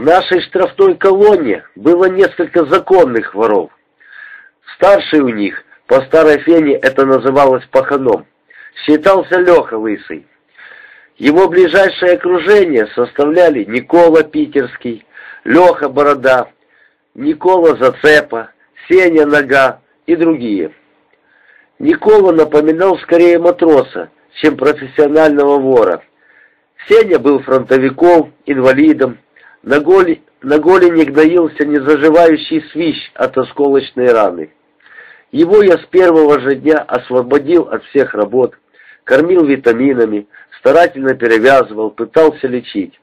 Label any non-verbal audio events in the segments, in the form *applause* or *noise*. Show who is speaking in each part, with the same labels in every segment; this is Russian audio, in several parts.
Speaker 1: В нашей штрафной колонне было несколько законных воров. Старший у них, по старой фене это называлось паханом, считался Леха Лысый. Его ближайшее окружение составляли Никола Питерский, Леха Борода, Никола Зацепа, Сеня Нога и другие. Никола напоминал скорее матроса, чем профессионального вора. Сеня был фронтовиком, инвалидом, на, голи, на голени гноился незаживающий свищ от осколочной раны. Его я с первого же дня освободил от всех работ, кормил витаминами, старательно перевязывал, пытался лечить.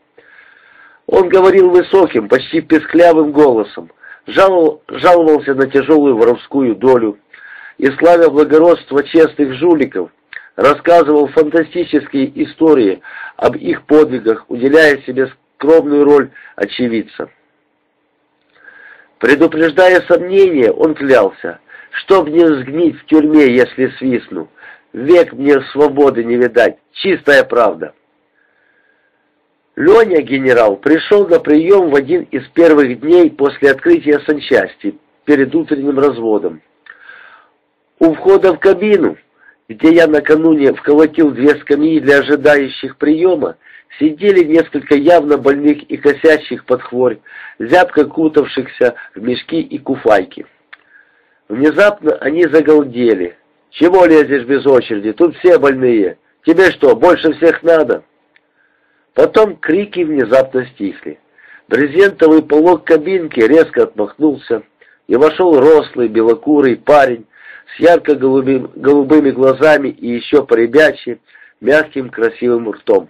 Speaker 1: Он говорил высоким, почти песклявым голосом, жаловал, жаловался на тяжелую воровскую долю и, славя благородство честных жуликов, рассказывал фантастические истории об их подвигах, уделяя себе скромную роль очевидца. Предупреждая сомнения, он клялся, чтоб не сгнить в тюрьме, если свистну. Век мне свободы не видать, чистая правда. Леня, генерал, пришел на прием в один из первых дней после открытия санчасти, перед утренним разводом. У входа в кабину, где я накануне вколотил две скамьи для ожидающих приема, сидели несколько явно больных и косящих под хворь, зябко кутавшихся в мешки и куфайки. Внезапно они загалдели. «Чего лезешь без очереди? Тут все больные. Тебе что, больше всех надо?» Потом крики внезапно стихли. Брезентовый полог кабинки резко отмахнулся, и вошел рослый белокурый парень с ярко-голубыми глазами и еще поребячий, мягким красивым ртом.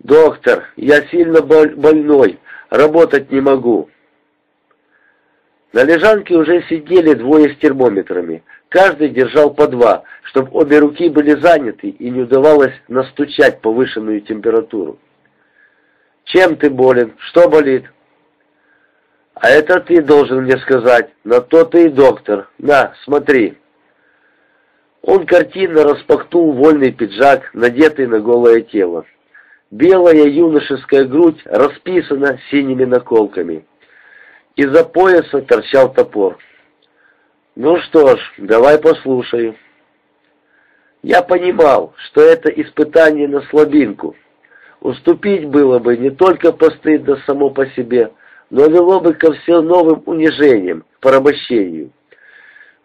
Speaker 1: «Доктор, я сильно больной, работать не могу». На лежанке уже сидели двое с термометрами. Каждый держал по два, чтобы обе руки были заняты и не удавалось настучать повышенную температуру. «Чем ты болен? Что болит?» «А это ты должен мне сказать. На то ты и доктор. На, смотри». Он картинно распахнул вольный пиджак, надетый на голое тело. Белая юношеская грудь расписана синими наколками. Из-за пояса торчал топор. Ну что ж, давай послушаю. Я понимал, что это испытание на слабинку. Уступить было бы не только постыдно само по себе, но вело бы ко всем новым унижениям, порабощению.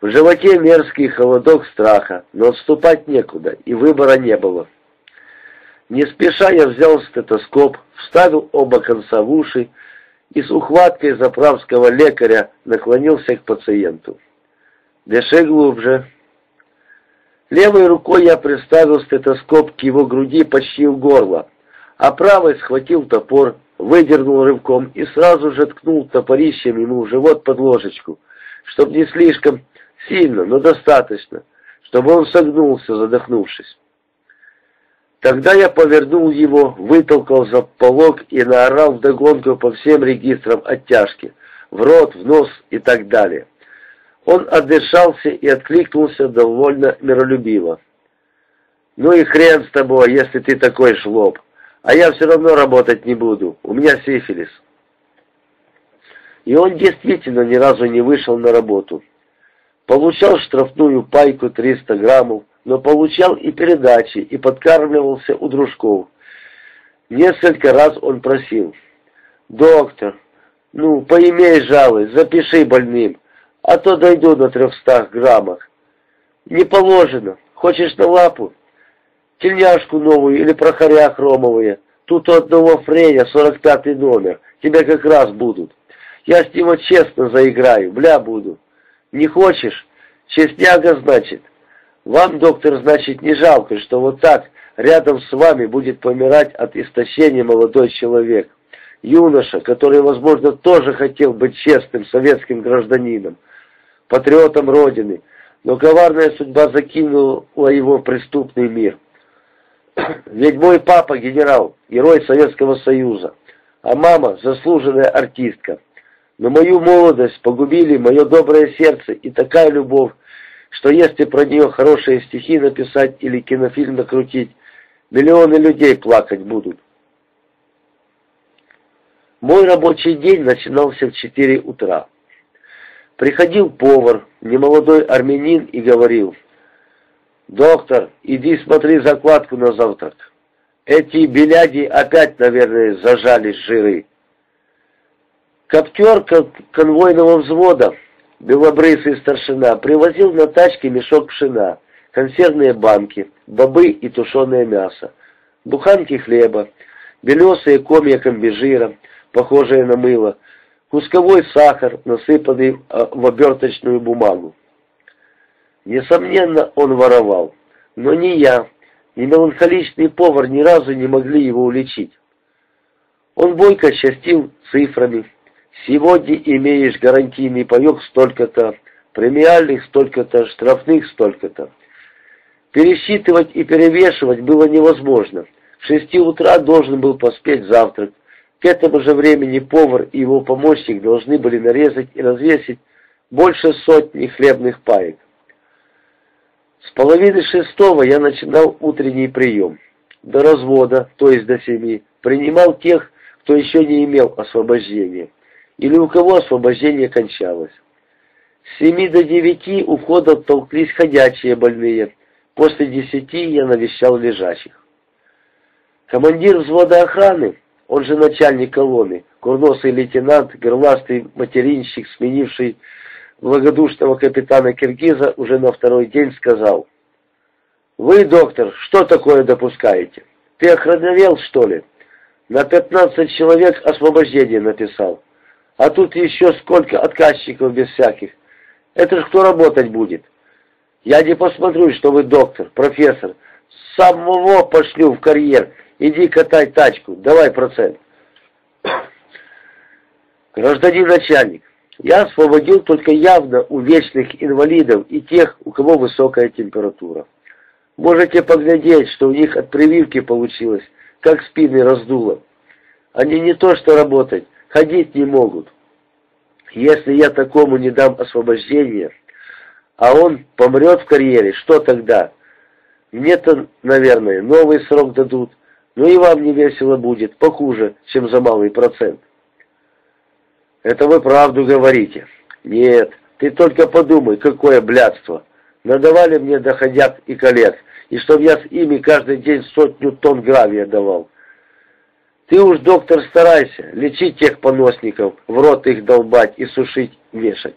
Speaker 1: В животе мерзкий холодок страха, но отступать некуда, и выбора не было. Не спеша я взял стетоскоп, вставил оба конца в уши и с ухваткой заправского лекаря наклонился к пациенту. «Дыши глубже». Левой рукой я приставил стетоскоп к его груди почти у горла, а правой схватил топор, выдернул рывком и сразу же ткнул топорищем ему в живот под ложечку, чтобы не слишком сильно, но достаточно, чтобы он согнулся, задохнувшись. Тогда я повернул его, вытолкал за полог и наорал вдогонку по всем регистрам оттяжки, в рот, в нос и так далее. Он отдышался и откликнулся довольно миролюбиво. «Ну и хрен с тобой, если ты такой жлоб, а я все равно работать не буду, у меня сифилис». И он действительно ни разу не вышел на работу. Получал штрафную пайку 300 граммов, но получал и передачи, и подкармливался у дружков. Несколько раз он просил, «Доктор, ну, поимей жалость, запиши больным, а то дойду до трехстах граммах». «Не положено. Хочешь на лапу?» «Тельняшку новую или прохоря хромовые. Тут у одного Фрея, 45-й номер. Тебе как раз будут. Я с него честно заиграю, бля буду. Не хочешь? Честняга, значит. Вам, доктор, значит, не жалко, что вот так рядом с вами будет помирать от истощения молодой человек. Юноша, который, возможно, тоже хотел быть честным советским гражданином, патриотом Родины, но коварная судьба закинула его в преступный мир. *clears throat* Ведь мой папа генерал, герой Советского Союза, а мама заслуженная артистка. Но мою молодость погубили мое доброе сердце и такая любовь, что если про нее хорошие стихи написать или кинофильм накрутить, миллионы людей плакать будут. Мой рабочий день начинался в 4 утра. Приходил повар, немолодой армянин, и говорил, «Доктор, иди смотри закладку на завтрак. Эти беляди опять, наверное, зажались жиры». Коптер конвойного взвода, белобрысый старшина, привозил на тачке мешок пшена, консервные банки, бобы и тушеное мясо, буханки хлеба, белесые комья комбижира, похожие на мыло, кусковой сахар, насыпанный а, в оберточную бумагу. Несомненно, он воровал, но ни я, ни меланхоличный повар ни разу не могли его уличить. Он бойко счастил цифрами. Сегодня имеешь гарантийный паек столько-то, премиальных столько-то, штрафных столько-то. Пересчитывать и перевешивать было невозможно. В шести утра должен был поспеть завтрак. К этому же времени повар и его помощник должны были нарезать и развесить больше сотни хлебных паек. С половины шестого я начинал утренний прием. До развода, то есть до семи, принимал тех, кто еще не имел освобождения, или у кого освобождение кончалось. С семи до девяти у входа толклись ходячие больные. После десяти я навещал лежащих. Командир взвода охраны, он же начальник колонны, курносый лейтенант, горластый материнщик, сменивший благодушного капитана Киргиза, уже на второй день сказал, «Вы, доктор, что такое допускаете? Ты охраневел, что ли? На пятнадцать человек освобождение написал. А тут еще сколько отказчиков без всяких. Это ж кто работать будет? Я не посмотрю, что вы доктор, профессор. Самого пошлю в карьер. Иди катай тачку, давай процент. *coughs* Гражданин начальник, я освободил только явно у вечных инвалидов и тех, у кого высокая температура. Можете поглядеть, что у них от прививки получилось, как спины раздуло. Они не то что работать, ходить не могут. Если я такому не дам освобождения, а он помрет в карьере, что тогда? Мне-то, наверное, новый срок дадут, но и вам не весело будет, похуже, чем за малый процент. Это вы правду говорите. Нет, ты только подумай, какое блядство. Надавали мне доходяк и коллег, и чтоб я с ими каждый день сотню тонн гравия давал. Ты уж, доктор, старайся, лечить тех поносников, в рот их долбать и сушить, вешать.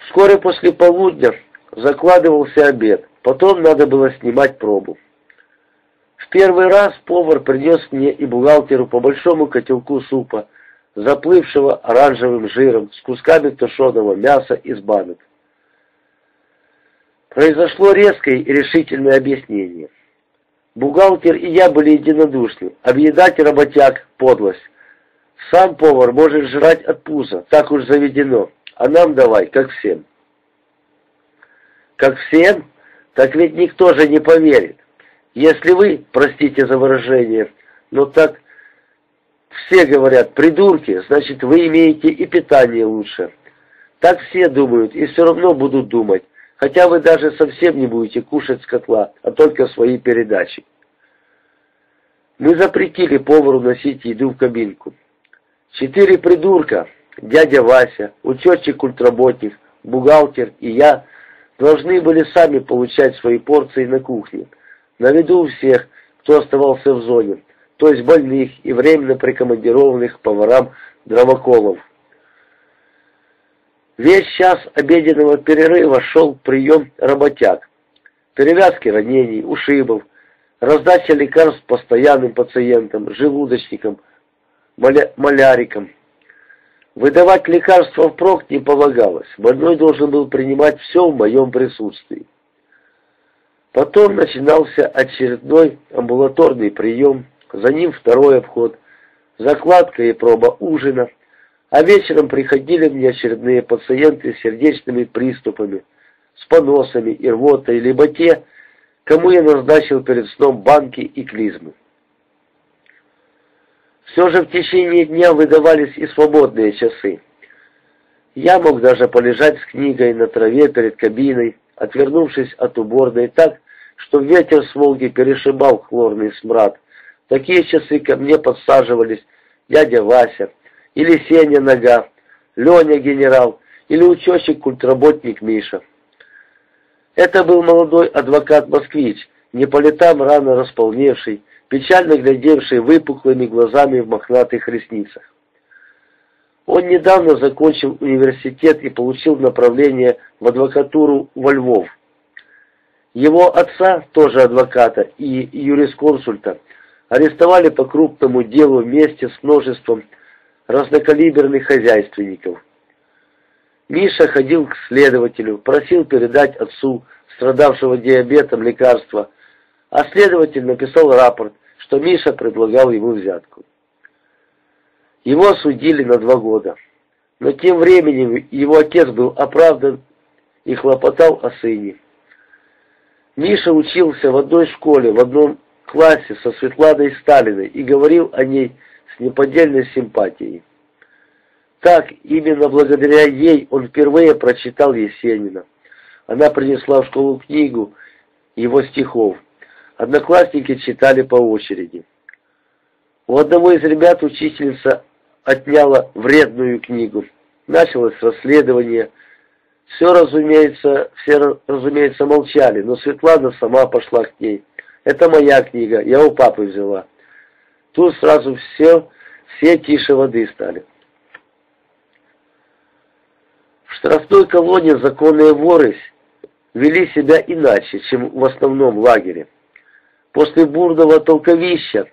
Speaker 1: Вскоре после полудня закладывался обед, потом надо было снимать пробу. В первый раз повар принес мне и бухгалтеру по большому котелку супа, заплывшего оранжевым жиром, с кусками тушеного мяса из банок. Произошло резкое и решительное объяснение. Бухгалтер и я были единодушны. Объедать работяг – подлость. Сам повар может жрать от пуза, так уж заведено. А нам давай, как всем. Как всем? Так ведь никто же не поверит. Если вы, простите за выражение, но так все говорят, придурки, значит вы имеете и питание лучше. Так все думают и все равно будут думать, хотя вы даже совсем не будете кушать с котла, а только свои передачи. Мы запретили повару носить еду в кабинку. Четыре придурка, дядя Вася, учетчик-ультработник, бухгалтер и я должны были сами получать свои порции на кухне, на виду всех, кто оставался в зоне, то есть больных и временно прикомандированных поварам дровоколов. Весь час обеденного перерыва шел прием работяг, перевязки ранений, ушибов, раздача лекарств постоянным пациентам, желудочникам, маля малярикам. Выдавать лекарства впрок не полагалось, больной должен был принимать все в моем присутствии. Потом начинался очередной амбулаторный прием, за ним второй обход, закладка и проба ужина, а вечером приходили мне очередные пациенты с сердечными приступами, с поносами и рвотой, либо те, кому я назначил перед сном банки и клизмы. Все же в течение дня выдавались и свободные часы. Я мог даже полежать с книгой на траве перед кабиной, отвернувшись от уборной так, что ветер с Волги перешибал хлорный смрад. такие часы ко мне подсаживались дядя Вася, или Сеня Нога, Леня генерал, или учетчик культработник Миша. Это был молодой адвокат-москвич, не по летам рано располневший, печально глядевший выпуклыми глазами в мохнатых ресницах. Он недавно закончил университет и получил направление в адвокатуру во Львов. Его отца, тоже адвоката и юрисконсульта, арестовали по крупному делу вместе с множеством разнокалиберных хозяйственников. Миша ходил к следователю, просил передать отцу, страдавшего диабетом, лекарства, а следователь написал рапорт, что Миша предлагал ему взятку. Его осудили на два года. Но тем временем его отец был оправдан и хлопотал о сыне. Миша учился в одной школе, в одном классе со Светланой Сталиной и говорил о ней неподдельной симпатией. Так, именно благодаря ей он впервые прочитал Есенина. Она принесла в школу книгу его стихов. Одноклассники читали по очереди. У одного из ребят учительница отняла вредную книгу. Началось расследование. Все, разумеется, все, разумеется, молчали, но Светлана сама пошла к ней. Это моя книга, я у папы взяла. Тут сразу все, все тише воды стали. В штрафной колонии законные воры вели себя иначе, чем в основном лагере. После бурного толковища,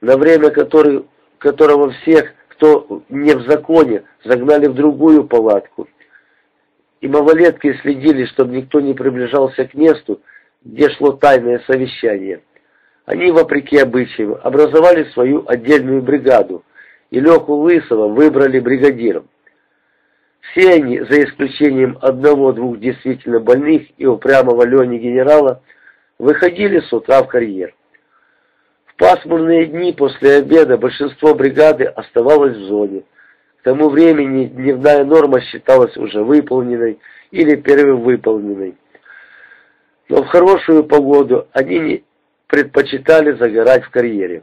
Speaker 1: на время который, которого всех кто не в законе, загнали в другую палатку. И малолетки следили, чтобы никто не приближался к месту, где шло тайное совещание. Они, вопреки обычаям, образовали свою отдельную бригаду, и Леху Лысого выбрали бригадиром. Все они, за исключением одного-двух действительно больных и упрямого Лени генерала, выходили с утра в карьер пасмурные дни после обеда большинство бригады оставалось в зоне. К тому времени дневная норма считалась уже выполненной или перевыполненной. Но в хорошую погоду они предпочитали загорать в карьере.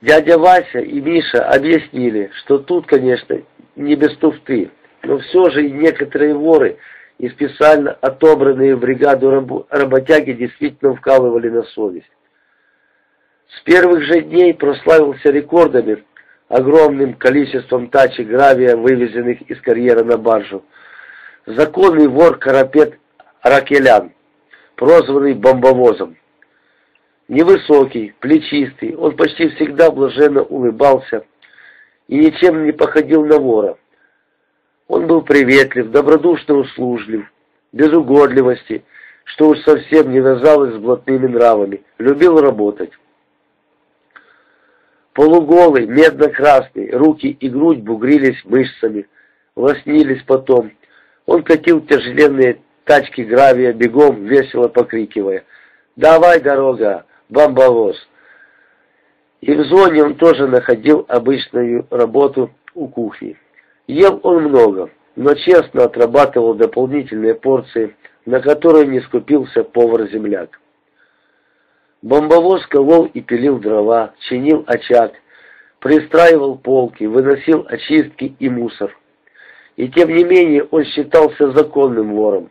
Speaker 1: Дядя Вася и Миша объяснили, что тут, конечно, не без туфты, но все же и некоторые воры – и специально отобранные в бригаду работяги действительно вкалывали на совесть. С первых же дней прославился рекордами, огромным количеством тачек гравия, вывезенных из карьера на баржу. Законный вор Карапет Ракелян, прозванный бомбовозом. Невысокий, плечистый, он почти всегда блаженно улыбался и ничем не походил на вора. Он был приветлив, добродушно услужлив, без угодливости, что уж совсем не вязалось с блатными нравами, любил работать. Полуголый, медно-красный, руки и грудь бугрились мышцами, лоснились потом. Он катил тяжеленные тачки гравия бегом, весело покрикивая «Давай, дорога, бомбовоз!» И в зоне он тоже находил обычную работу у кухни. Ел он много, но честно отрабатывал дополнительные порции, на которые не скупился повар-земляк. Бомбовоз колол и пилил дрова, чинил очаг, пристраивал полки, выносил очистки и мусор. И тем не менее он считался законным вором,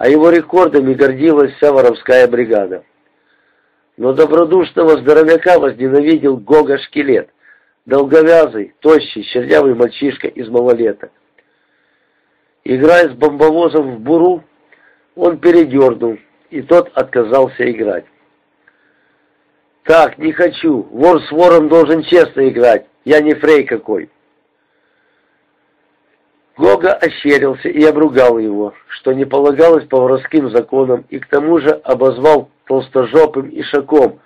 Speaker 1: а его рекордами гордилась вся воровская бригада. Но добродушного здоровяка возненавидел Гога-шкелет, долговязый, тощий, чернявый мальчишка из малолеток. Играя с бомбовозом в буру, он передернул, и тот отказался играть. «Так, не хочу. Вор с вором должен честно играть. Я не фрей какой». Гога ощерился и обругал его, что не полагалось по воровским законам, и к тому же обозвал толстожопым ишаком,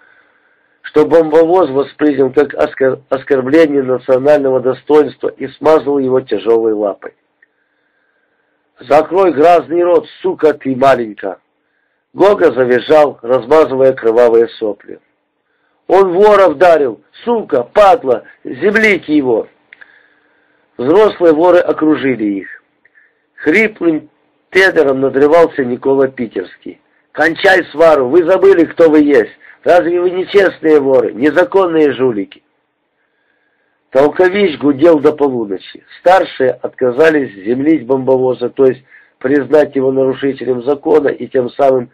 Speaker 1: что бомбовоз воспринял как оскор... оскорбление национального достоинства и смазал его тяжелой лапой. «Закрой грязный рот, сука ты маленькая!» Гога завизжал, размазывая кровавые сопли. «Он вора вдарил! Сука, падла! Землики его!» Взрослые воры окружили их. Хриплым тедером надрывался Никола Питерский. «Кончай свару! Вы забыли, кто вы есть! Разве вы не честные воры, незаконные жулики? Толкович гудел до полуночи. Старшие отказались землить бомбовоза, то есть признать его нарушителем закона и тем самым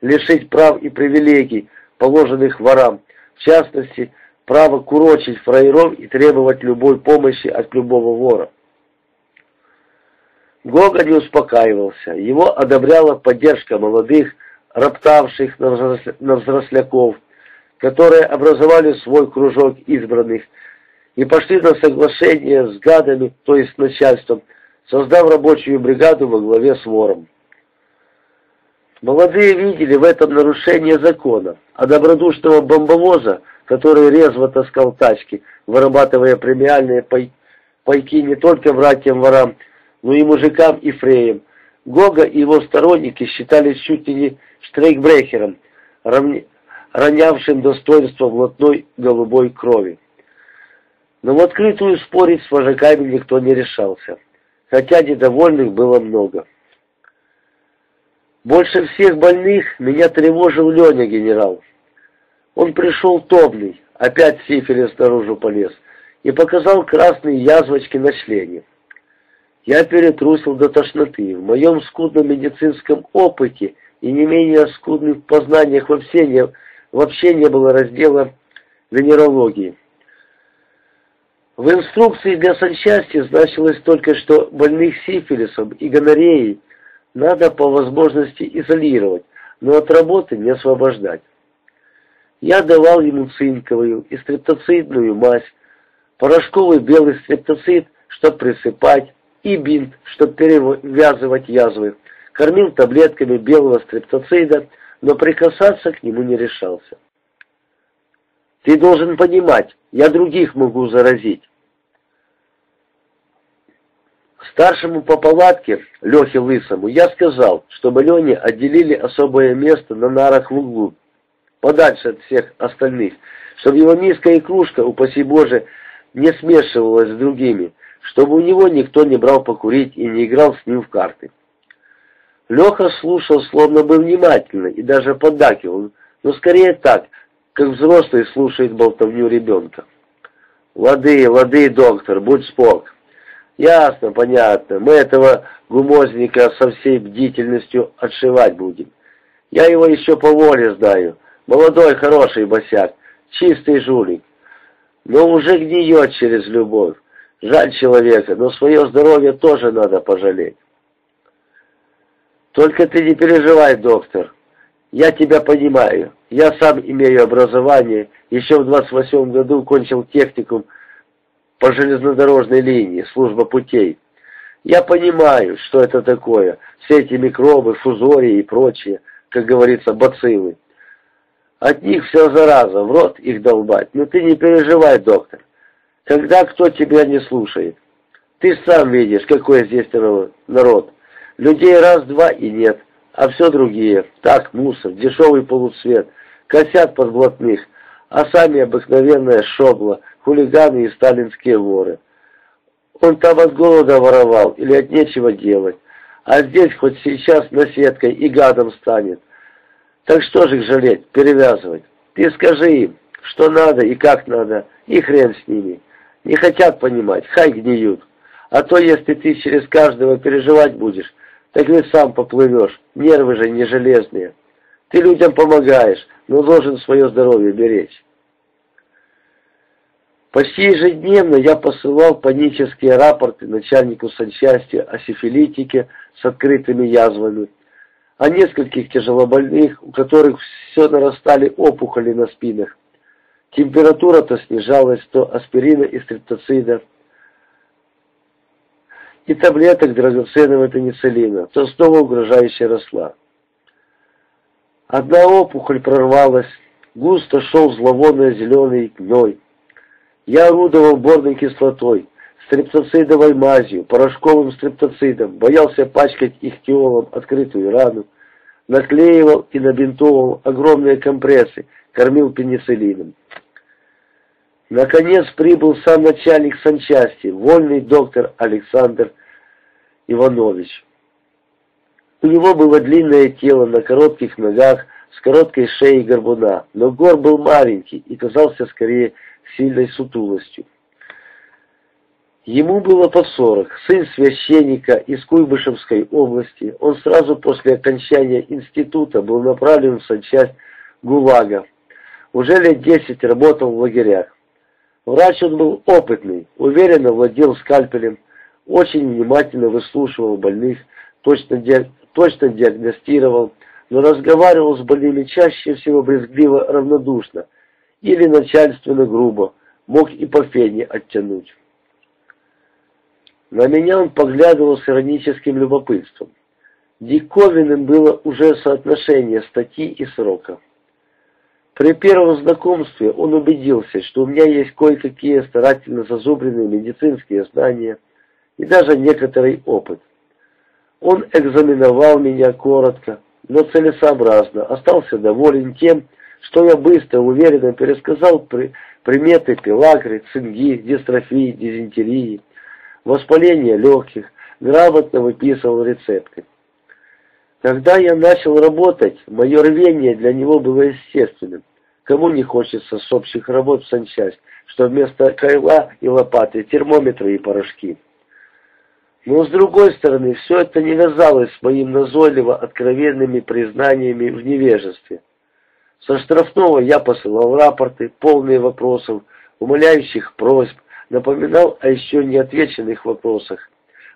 Speaker 1: лишить прав и привилегий, положенных ворам, в частности, право курочить фраеров и требовать любой помощи от любого вора. Гога не успокаивался, его одобряла поддержка молодых, роптавших на взросляков, которые образовали свой кружок избранных и пошли на соглашение с гадами, то есть с начальством, создав рабочую бригаду во главе с вором. Молодые видели в этом нарушение закона, а добродушного бомбовоза, который резво таскал тачки, вырабатывая премиальные пай пайки не только братьям-ворам, но и мужикам и фреям, Гога и его сторонники считались чуть ли не штрейкбрехером, ронявшим достоинство блатной голубой крови. Но в открытую спорить с вожаками никто не решался, хотя недовольных было много. Больше всех больных меня тревожил Леня генерал. Он пришел томный, опять сифилис наружу полез, и показал красные язвочки на члене. Я перетрусил до тошноты. В моем скудном медицинском опыте и не менее скудных познаниях вообще не, вообще не было раздела венерологии. В инструкции для санчасти значилось только, что больных сифилисом и гонореей надо по возможности изолировать, но от работы не освобождать. Я давал ему цинковую и стрептоцидную мазь, порошковый белый стрептоцид, чтобы присыпать, и бинт, чтобы перевязывать язвы. Кормил таблетками белого стрептоцида, но прикасаться к нему не решался. Ты должен понимать, я других могу заразить. Старшему по палатке, Лехе Лысому, я сказал, чтобы Лене отделили особое место на нарах в углу, подальше от всех остальных, чтобы его миска и кружка, упаси Боже, не смешивалась с другими, чтобы у него никто не брал покурить и не играл с ним в карты. Леха слушал словно бы внимательно и даже поддакивал, но скорее так, как взрослый слушает болтовню ребенка. «Лады, лады, доктор, будь спок». «Ясно, понятно. Мы этого гумозника со всей бдительностью отшивать будем. Я его еще по воле знаю. Молодой, хороший босяк, чистый жулик. Но уже гниет через любовь. Жаль человека, но свое здоровье тоже надо пожалеть. Только ты не переживай, доктор. Я тебя понимаю. Я сам имею образование. Еще в 28 году кончил техникум по железнодорожной линии, служба путей. Я понимаю, что это такое, все эти микробы, фузории и прочее, как говорится, бациллы. От них все зараза, в рот их долбать. Но ты не переживай, доктор. Когда кто тебя не слушает? Ты сам видишь, какой здесь народ. Людей раз-два и нет, а все другие. Так, мусор, дешевый полуцвет, косят под блатных, а сами обыкновенная шобла, хулиганы и сталинские воры. Он там от голода воровал или от нечего делать, а здесь хоть сейчас наседкой и гадом станет. Так что же их жалеть, перевязывать? Ты скажи им, что надо и как надо, и хрен с ними. Не хотят понимать, хай гниют. А то, если ты через каждого переживать будешь, так ведь сам поплывешь, нервы же не железные. Ты людям помогаешь, но должен свое здоровье беречь. Почти ежедневно я посылал панические рапорты начальнику санчасти о сифилитике с открытыми язвами, о нескольких тяжелобольных, у которых все нарастали опухоли на спинах. Температура то снижалась, то аспирина и стрептоцида, и таблеток драгоценного пенициллина, то снова угрожающе росла. Одна опухоль прорвалась, густо шел зловонный зеленый гной. Я орудовал борной кислотой, стрептоцидовой мазью, порошковым стрептоцидом, боялся пачкать ихтиолом открытую рану, наклеивал и набинтовал огромные компрессы, кормил пенициллином. Наконец прибыл сам начальник санчасти, вольный доктор Александр Иванович. У него было длинное тело на коротких ногах, с короткой шеей горбуна, но гор был маленький и казался скорее сильной сутулостью. Ему было по сорок, сын священника из Куйбышевской области. Он сразу после окончания института был направлен в санчасть ГУЛАГа. Уже лет десять работал в лагерях. Врач он был опытный, уверенно владел скальпелем, очень внимательно выслушивал больных, точно. Точно диагностировал, но разговаривал с больными чаще всего брезгливо равнодушно или начальственно грубо, мог и по фене оттянуть. На меня он поглядывал с ироническим любопытством. Диковинным было уже соотношение статьи и срока. При первом знакомстве он убедился, что у меня есть кое-какие старательно зазубренные медицинские знания и даже некоторый опыт. Он экзаменовал меня коротко, но целесообразно, остался доволен тем, что я быстро, уверенно пересказал при, приметы пелагры, цинги, дистрофии, дизентерии, воспаление легких, грамотно выписывал рецепты. Когда я начал работать, мое рвение для него было естественным. Кому не хочется с общих работ в санчасть, что вместо кайла и лопаты термометры и порошки. Но с другой стороны, все это не вязалось с моим назойливо откровенными признаниями в невежестве. Со штрафного я посылал рапорты, полные вопросов, умоляющих просьб, напоминал о еще не отвеченных вопросах.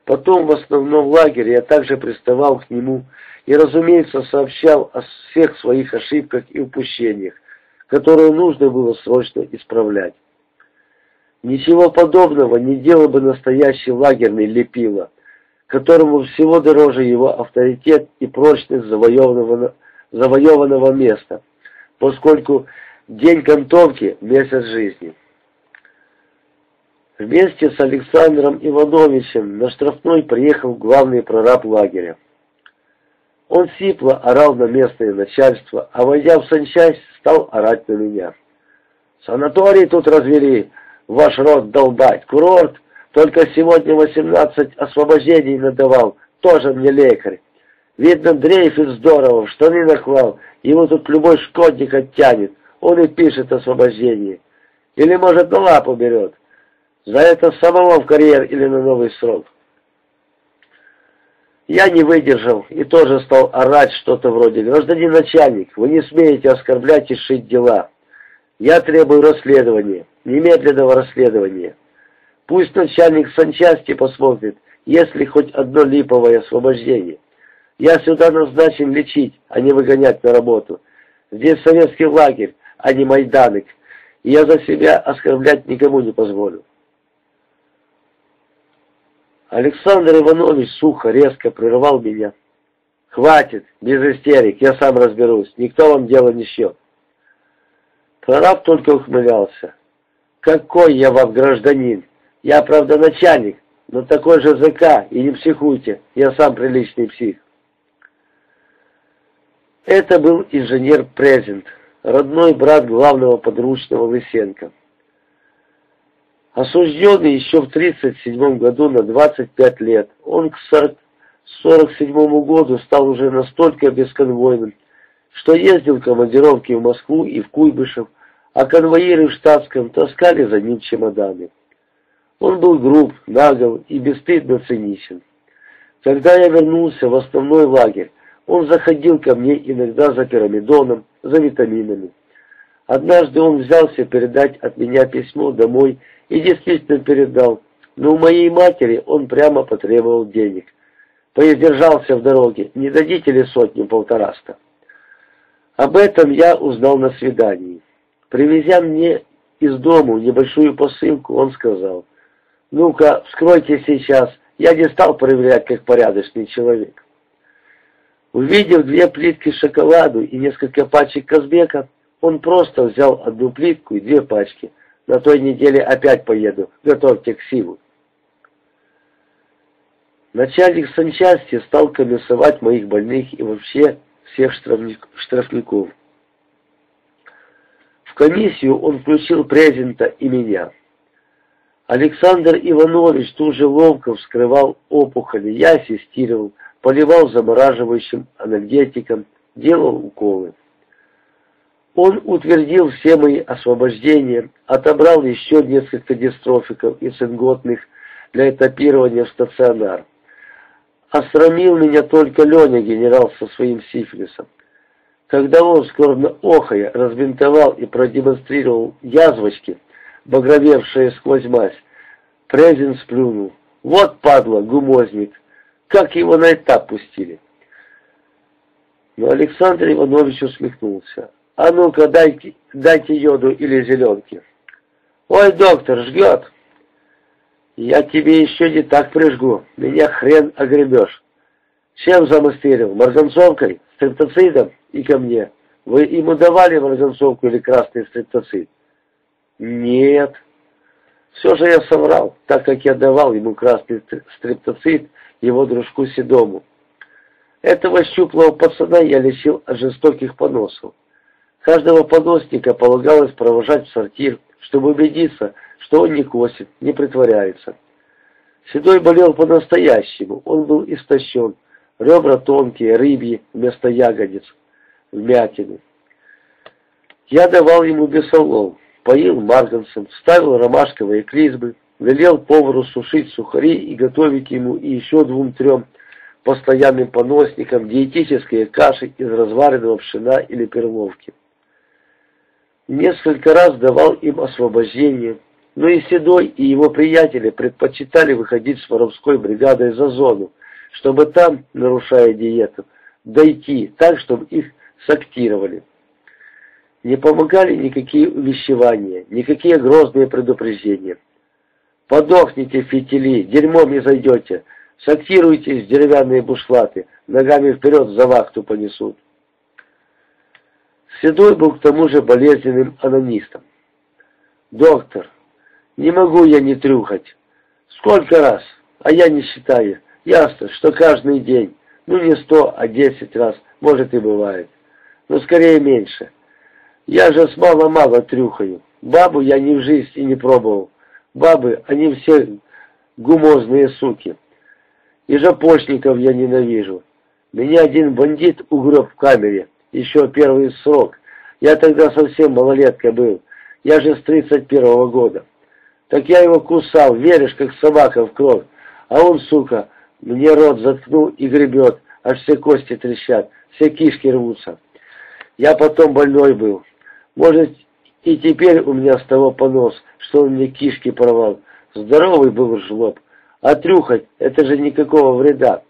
Speaker 1: Потом в основном лагере я также приставал к нему и, разумеется, сообщал о всех своих ошибках и упущениях, которые нужно было срочно исправлять. Ничего подобного не делал бы настоящий лагерный лепило, которому всего дороже его авторитет и прочность завоеванного, завоеванного места, поскольку день гантовки – месяц жизни. Вместе с Александром Ивановичем на штрафной приехал главный прораб лагеря. Он сипло орал на местное начальство, а войдя в санчасть, стал орать на меня. «Санаторий тут развели, ваш род долбать, курорт, только сегодня 18 освобождений надавал, тоже мне лекарь. Видно, дрейфит здорово, в штаны наклал, его тут любой шкодник оттянет, он и пишет освобождение. Или, может, на лапу берет. За это самого в карьер или на новый срок. Я не выдержал и тоже стал орать что-то вроде «Гражданин начальник, вы не смеете оскорблять и шить дела. Я требую расследования, немедленного расследования. Пусть начальник санчасти посмотрит, есть ли хоть одно липовое освобождение. Я сюда назначен лечить, а не выгонять на работу. Здесь советский лагерь, а не майданок, и я за себя оскорблять никому не позволю. Александр Иванович сухо, резко прервал меня. «Хватит, без истерик, я сам разберусь, никто вам дело не счет». Прораб только ухмылялся. «Какой я вам гражданин? Я, правда, начальник, но такой же ЗК, и не психуйте, я сам приличный псих». Это был инженер Презент, родной брат главного подручного Лысенко. Осужденный еще в 1937 году на 25 лет, он к 1947 году стал уже настолько бесконвойным, что ездил в командировки в Москву и в Куйбышев, а конвоиры в штатском таскали за ним чемоданы. Он был груб, нагл и бесстыдно циничен. Когда я вернулся в основной лагерь, он заходил ко мне иногда за пирамидоном, за витаминами. Однажды он взялся передать от меня письмо домой и действительно передал. Но у моей матери он прямо потребовал денег. Поиздержался в дороге, не дадите ли сотню-полтораста? Об этом я узнал на свидании. Привезя мне из дому небольшую посылку, он сказал, «Ну-ка, вскройте сейчас, я не стал проверять, как порядочный человек». Увидев две плитки шоколаду и несколько пачек Казбека, он просто взял одну плитку и две пачки – на той неделе опять поеду. Готовьте к силу. Начальник санчасти стал комиссовать моих больных и вообще всех штрафников. В комиссию он включил Презента и меня. Александр Иванович тут же ловко вскрывал опухоли, я ассистировал, поливал замораживающим анальгетиком, делал уколы. Он утвердил все мои освобождения, отобрал еще несколько дистрофиков и цинготных для этапирования в стационар. Осрамил меня только Леня, генерал, со своим сифилисом. Когда он, скорбно охая, разбинтовал и продемонстрировал язвочки, багровевшие сквозь мазь, Презин сплюнул. Вот падла, гумозник, как его на этап пустили. Но Александр Иванович усмехнулся. «А ну-ка, дайте, дайте йоду или зеленки». «Ой, доктор, жгет!» «Я тебе еще не так прижгу, меня хрен огребешь». «Чем замастерил? Марганцовкой? Стриптоцидом? И ко мне. Вы ему давали марганцовку или красный стриптоцид?» «Нет». Все же я соврал, так как я давал ему красный стриптоцид его дружку Седому. Этого щуплого пацана я лечил от жестоких поносов. Каждого поносника полагалось провожать в сортир, чтобы убедиться, что он не косит, не притворяется. Седой болел по-настоящему, он был истощен, ребра тонкие, рыбьи вместо ягодиц, вмятины. Я давал ему бесолол, поил марганцем, ставил ромашковые клизмы, велел повару сушить сухари и готовить ему и еще двум-трем постоянным поносникам диетические каши из разваренного пшена или перловки. Несколько раз давал им освобождение, но и Седой, и его приятели предпочитали выходить с воровской бригадой за зону, чтобы там, нарушая диету, дойти так, чтобы их сактировали. Не помогали никакие увещевания, никакие грозные предупреждения. «Подохните, фитили, дерьмом не зайдете, сактируйтесь, деревянные бушлаты, ногами вперед за вахту понесут». Седой был к тому же болезненным анонистом. «Доктор, не могу я не трюхать. Сколько раз? А я не считаю. Ясно, что каждый день. Ну не сто, а десять раз. Может и бывает. Но скорее меньше. Я же с мало-мало трюхаю. Бабу я ни в жизни не пробовал. Бабы, они все гумозные суки. И жопочников я ненавижу. Меня один бандит угреб в камере. Еще первый срок. Я тогда совсем малолетка был. Я же с тридцать первого года. Так я его кусал, веришь, как собака в кровь. А он, сука, мне рот заткнул и гребет, аж все кости трещат, все кишки рвутся. Я потом больной был. Может, и теперь у меня с того понос, что он мне кишки порвал. Здоровый был жлоб. А трюхать — это же никакого вреда.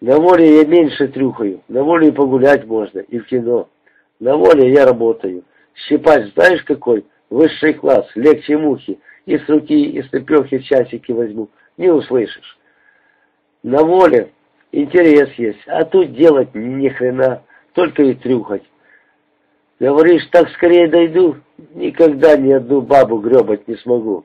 Speaker 1: На воле я меньше трюхаю, на воле и погулять можно, и в кино. На воле я работаю. Щипать знаешь какой? Высший класс, легче мухи. И с руки, и с лепехи часики возьму. Не услышишь. На воле интерес есть, а тут делать ни хрена, только и трюхать. Говоришь, так скорее дойду, никогда ни одну бабу гребать не смогу.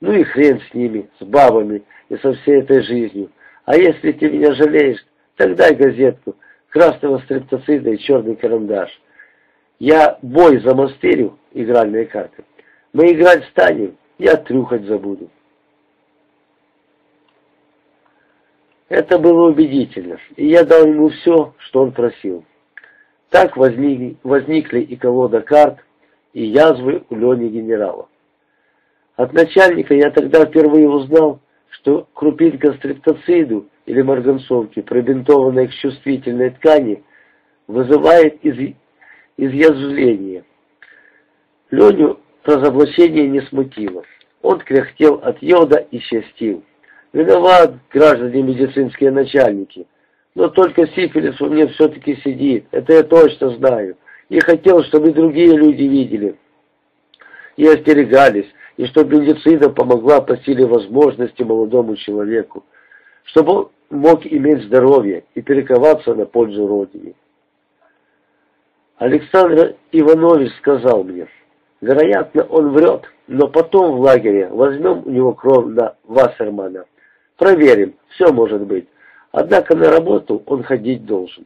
Speaker 1: Ну и хрен с ними, с бабами и со всей этой жизнью. А если ты меня жалеешь, так дай газетку, красного стриптоцида и черный карандаш. Я бой замастерю, игральные карты. Мы играть станем, я трюхать забуду. Это было убедительно, и я дал ему все, что он просил. Так возникли, возникли и колода карт, и язвы у Лени генерала. От начальника я тогда впервые узнал, что крупинка стриптоциду или марганцовки, пробинтованной к чувствительной ткани, вызывает из, изъязвление. Леню разоблачение не смутило. Он кряхтел от йода и счастил. Виноват, граждане медицинские начальники. Но только сифилис у меня все-таки сидит, это я точно знаю. И хотел, чтобы другие люди видели. И остерегались, и чтобы медицина помогла по силе возможности молодому человеку. Чтобы он мог иметь здоровье и перековаться на пользу Родине. Александр Иванович сказал мне, вероятно, он врет, но потом в лагере возьмем у него кровь на Вассермана. Проверим, все может быть. Однако на работу он ходить должен.